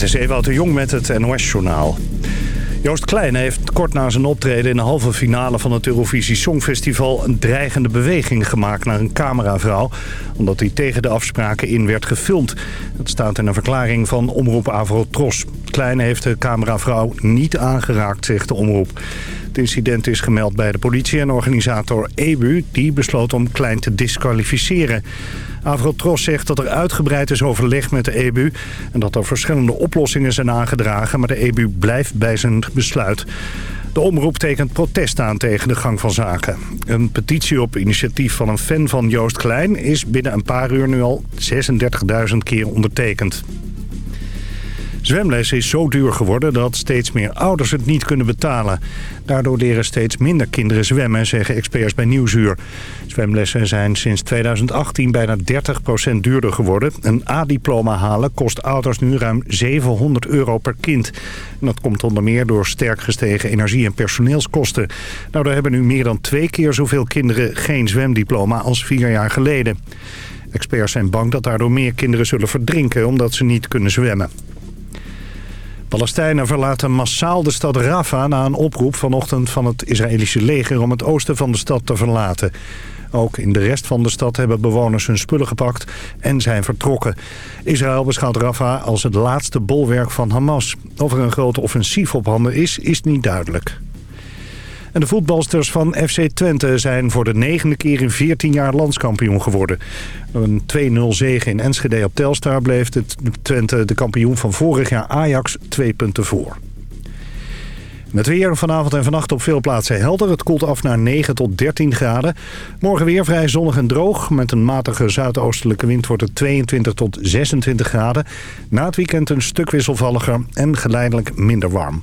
Dit is Ewout de Jong met het NOS-journaal. Joost Klein heeft kort na zijn optreden in de halve finale van het Eurovisie Songfestival... een dreigende beweging gemaakt naar een cameravrouw... omdat hij tegen de afspraken in werd gefilmd. Dat staat in een verklaring van Omroep Avrotros. Klein heeft de cameravrouw niet aangeraakt, zegt de omroep. Het incident is gemeld bij de politie en organisator EBU... die besloot om Klein te disqualificeren. Avrotros zegt dat er uitgebreid is overleg met de EBU... en dat er verschillende oplossingen zijn aangedragen... maar de EBU blijft bij zijn besluit. De omroep tekent protest aan tegen de gang van zaken. Een petitie op initiatief van een fan van Joost Klein... is binnen een paar uur nu al 36.000 keer ondertekend. Zwemles is zo duur geworden dat steeds meer ouders het niet kunnen betalen. Daardoor leren steeds minder kinderen zwemmen, zeggen experts bij Nieuwsuur. Zwemlessen zijn sinds 2018 bijna 30% duurder geworden. Een A-diploma halen kost ouders nu ruim 700 euro per kind. En dat komt onder meer door sterk gestegen energie- en personeelskosten. Nou, daar hebben nu meer dan twee keer zoveel kinderen geen zwemdiploma als vier jaar geleden. Experts zijn bang dat daardoor meer kinderen zullen verdrinken omdat ze niet kunnen zwemmen. Palestijnen verlaten massaal de stad Rafah na een oproep vanochtend van het Israëlische leger om het oosten van de stad te verlaten. Ook in de rest van de stad hebben bewoners hun spullen gepakt en zijn vertrokken. Israël beschouwt Rafah als het laatste bolwerk van Hamas. Of er een grote offensief op handen is, is niet duidelijk. En de voetbalsters van FC Twente zijn voor de negende keer in 14 jaar landskampioen geworden. Een 2-0 zege in Enschede op Telstar bleef Twente de kampioen van vorig jaar Ajax twee punten voor. Met weer vanavond en vannacht op veel plaatsen helder. Het koelt af naar 9 tot 13 graden. Morgen weer vrij zonnig en droog. Met een matige zuidoostelijke wind wordt het 22 tot 26 graden. Na het weekend een stuk wisselvalliger en geleidelijk minder warm.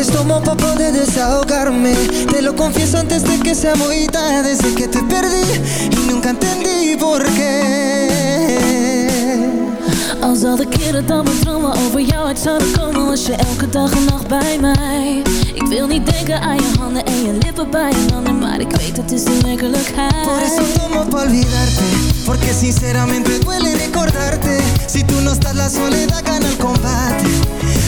Veces tomo pa' poder desahogarme. Te lo confieso antes de que sea muy tarde. Desde que te perdí y nunca entendí por qué. Als al de keren dat mijn dromen over jou. Uit zouden komen Was je elke dag en nacht bij mij Ik wil niet denken aan je handen en je lippen bij een ander Maar ik weet het is de werkelijkheid. Por eso tomo pa' olvidarte Porque sinceramente duele recordarte. Si tú no estás la soledad gana el combate.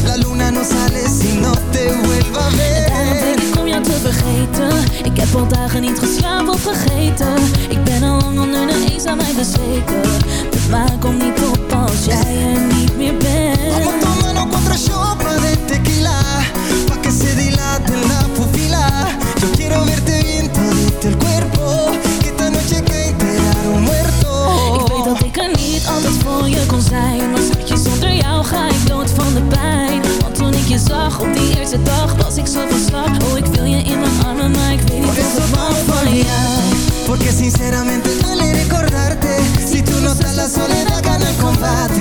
La luna no sale si no te vuelva a ver. Denk ik om jou te vergeten. Ik heb al dagen niet geslapen of vergeten. Ik ben al lang onder de eens aan mij bezweken. De maan komt niet op als jij er niet meer Vamos bent tomando cuatro shots más de tequila que se dilate la pupila. Yo quiero verte bien todito el cuerpo Que esta noche que enterar un muerto. Ik weet dat ik er niet altijd voor je kon zijn Maar schatje, zonder jou ga ik dood van de pijn. Want toen ik je zag op die eerste dag Was ik zo van slag Oh, ik wil je in mijn armen Maar ik weet niet mag tomo pa' van jou Porque sinceramente duele recordarte. Si tú no estás la soledad gana el combate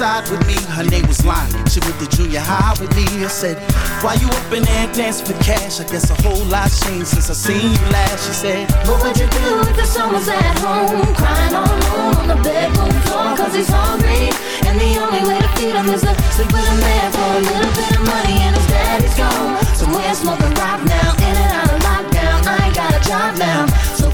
with me. Her name was Lonnie. She went to junior high with me. I said, Why you up in there dancing for cash? I guess a whole lot changed since I seen you last. She said, What would you do if the was at home Crying all alone on the bedroom floor Cause he's hungry And the only way to feed him is to sleep with a man For a little bit of money and his daddy's gone Somewhere smoking rock now In and out of lockdown I ain't got a job now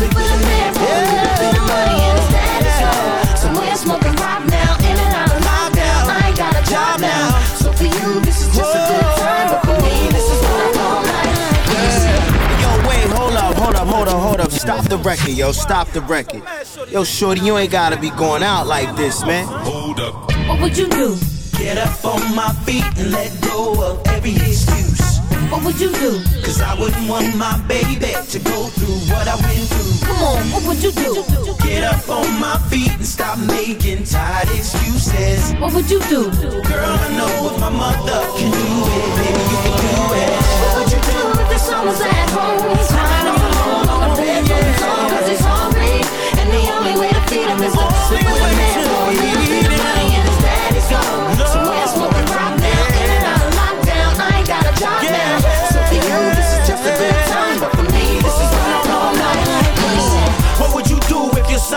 him is to with a man For a little bit money and his daddy's gone Somewhere smoking rock now In and out of lockdown I ain't got a job now So for you this is just a good time But for me this is what I call life Yo, wait, hold up, hold up, hold up, hold up. Stop the record, yo, stop the record. Yo, shorty, you ain't gotta be going out like this, man. Hold up. What would you do? Get up on my feet and let go of every excuse. What would you do? Cause I wouldn't want my baby to go through what I went through. Come on, what would you do? Get up on my feet and stop making tired excuses. What would you do? Girl, I know if my mother can do it, baby, you can do it. What would you do if the son was at home? Crying all alone on the Cause he's hungry And the only way to feed him is to sleep with a man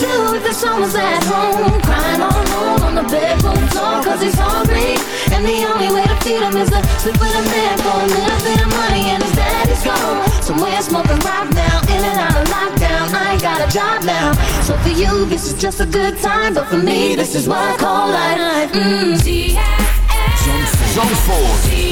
Do if the son at home. Crying all alone on the bedroom floor Cause he's hungry. And the only way to feed him is to sleep with a man For a little bit of money and his daddy's gone. Somewhere smoking rock now In and out of lockdown. I ain't got a job now. So for you this is just a good time. But for me this is what I call life. Mm. Zandvoort.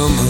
come on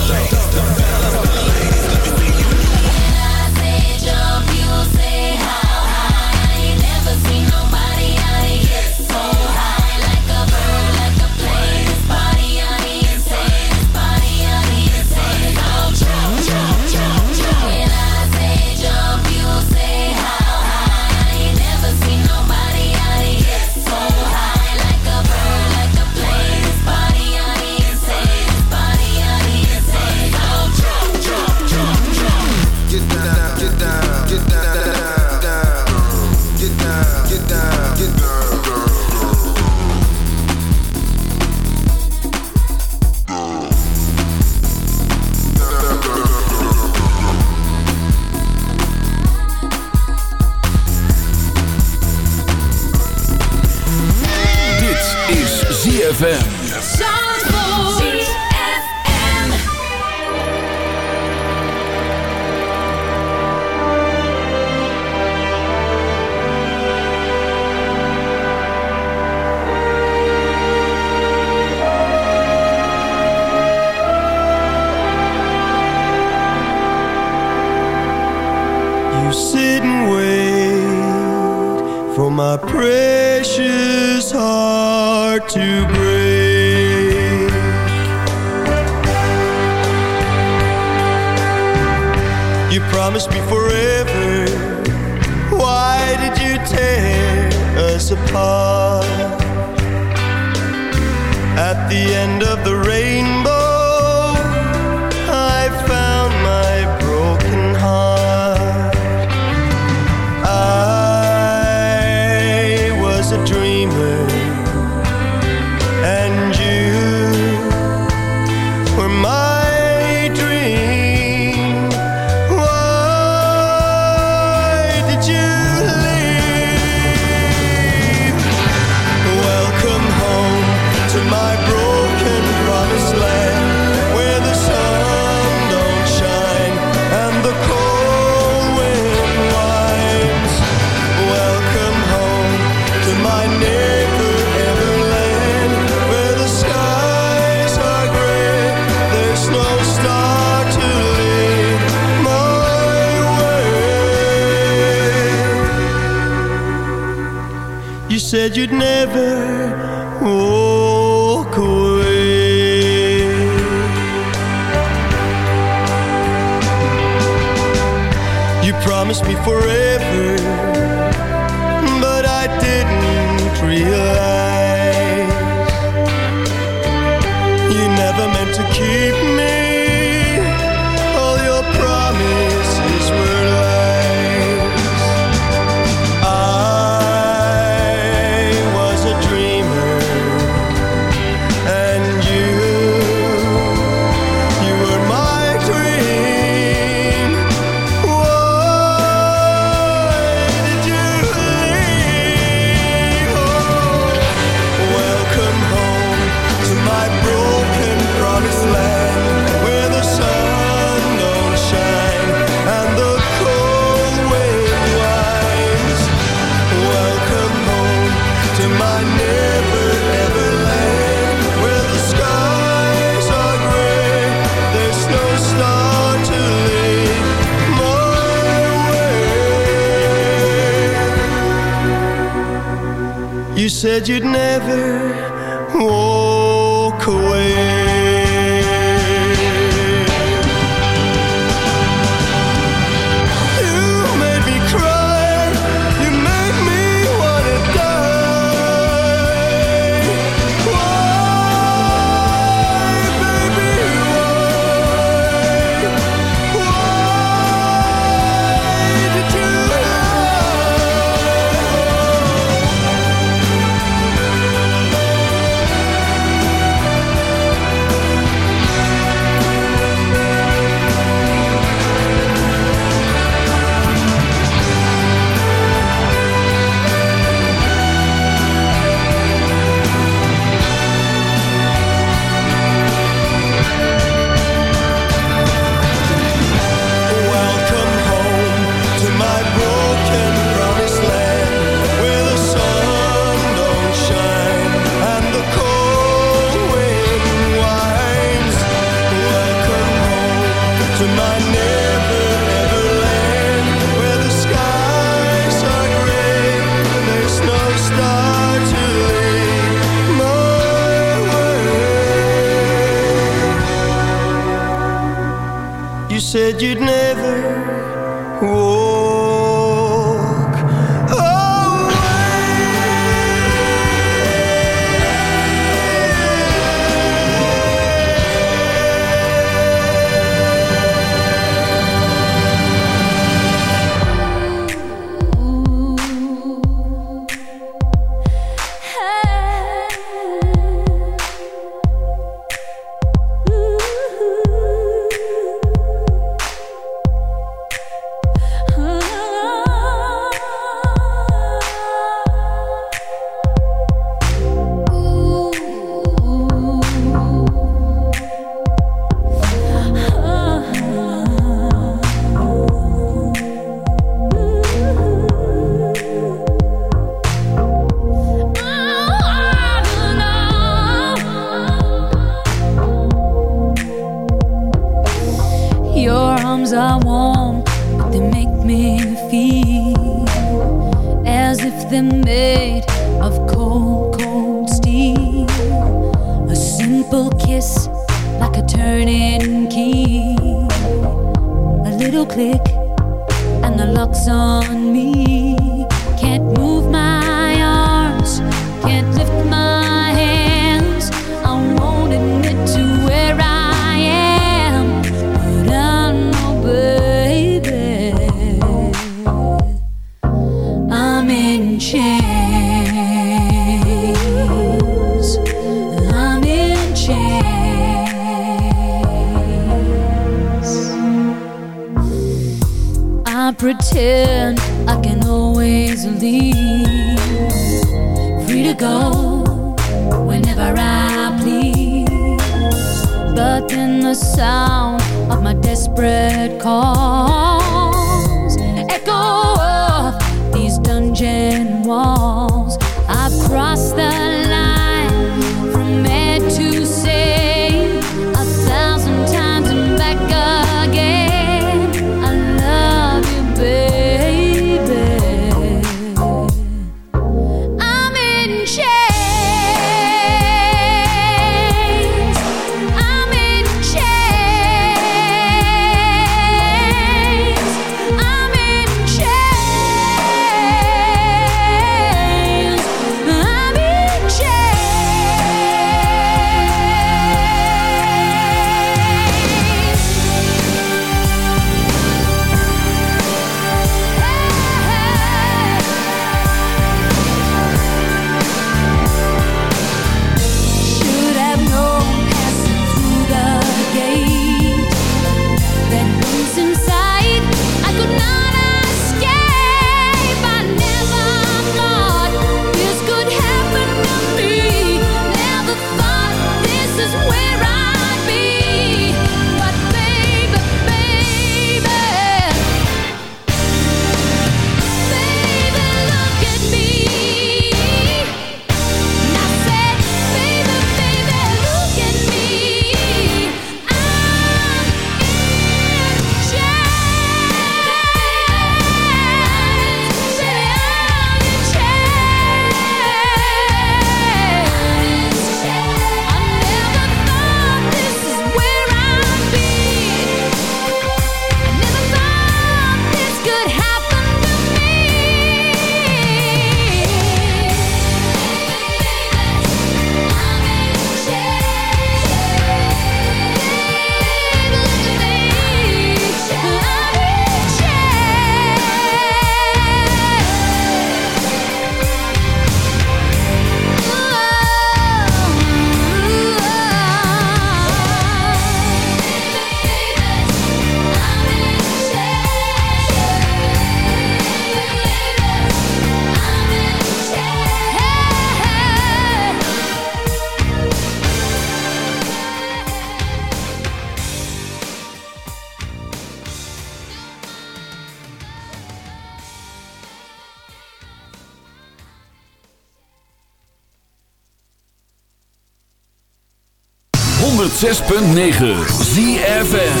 106.9 ZFN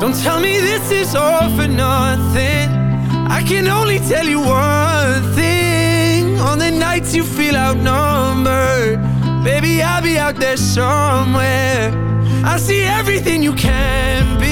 Don't tell me this is all for nothing. I can only tell you one thing. On the nights you feel outnumbered Baby, I'll be out there somewhere. I see everything you can be.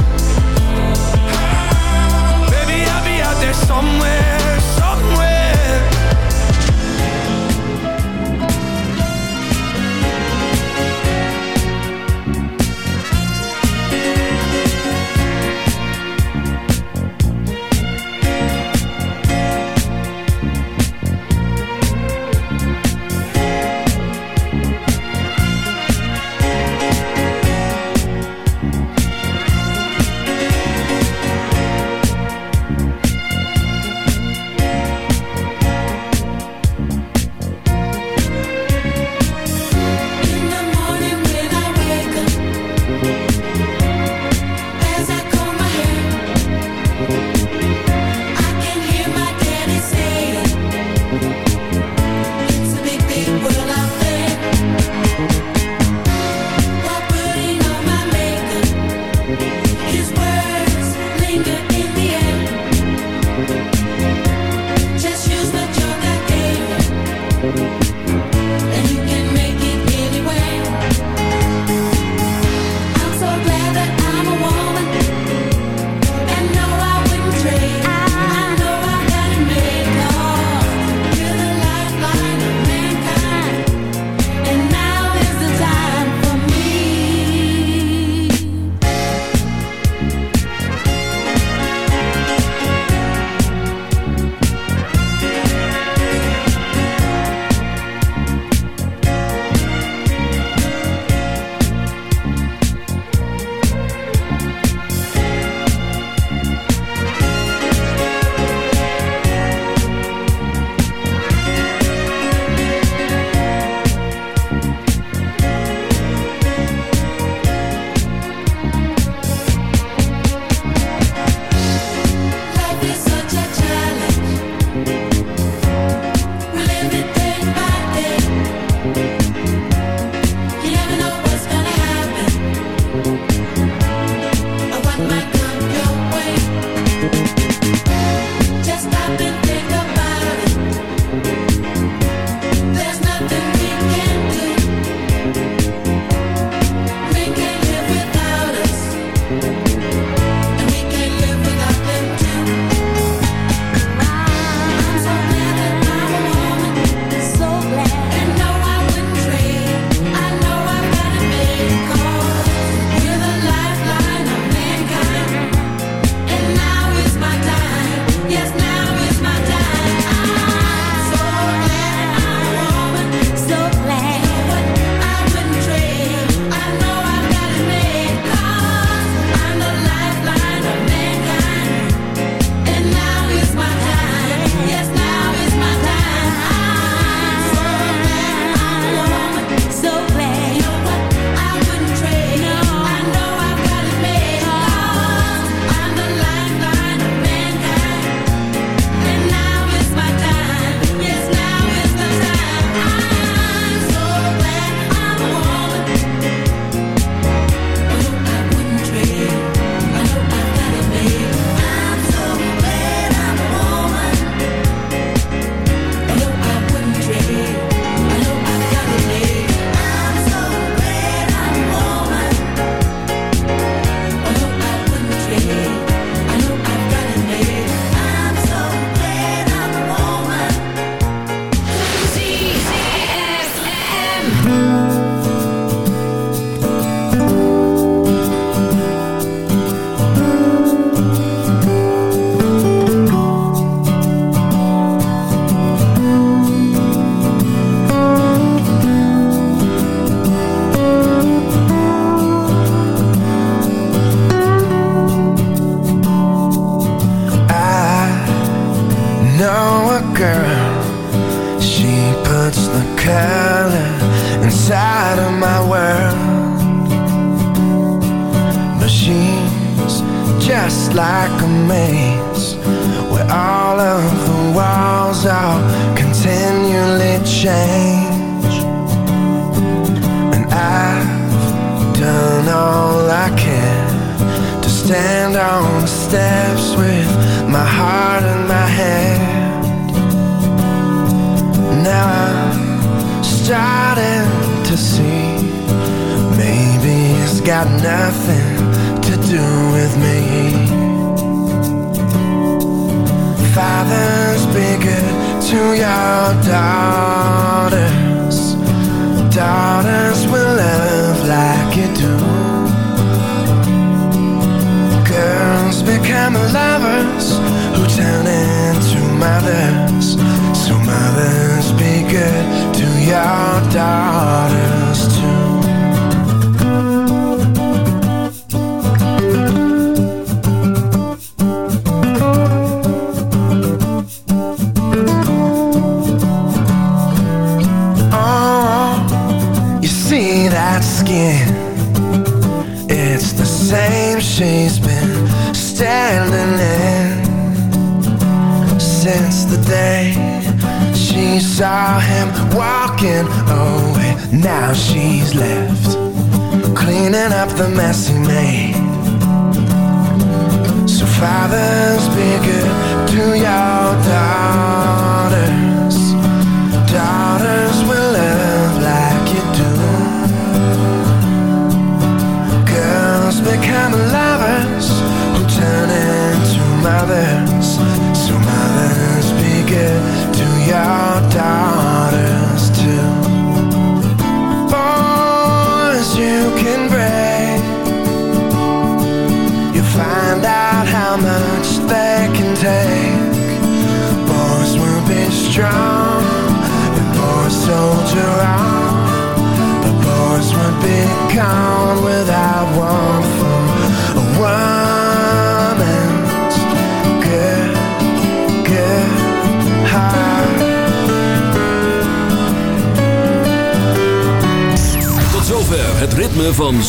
Somewhere.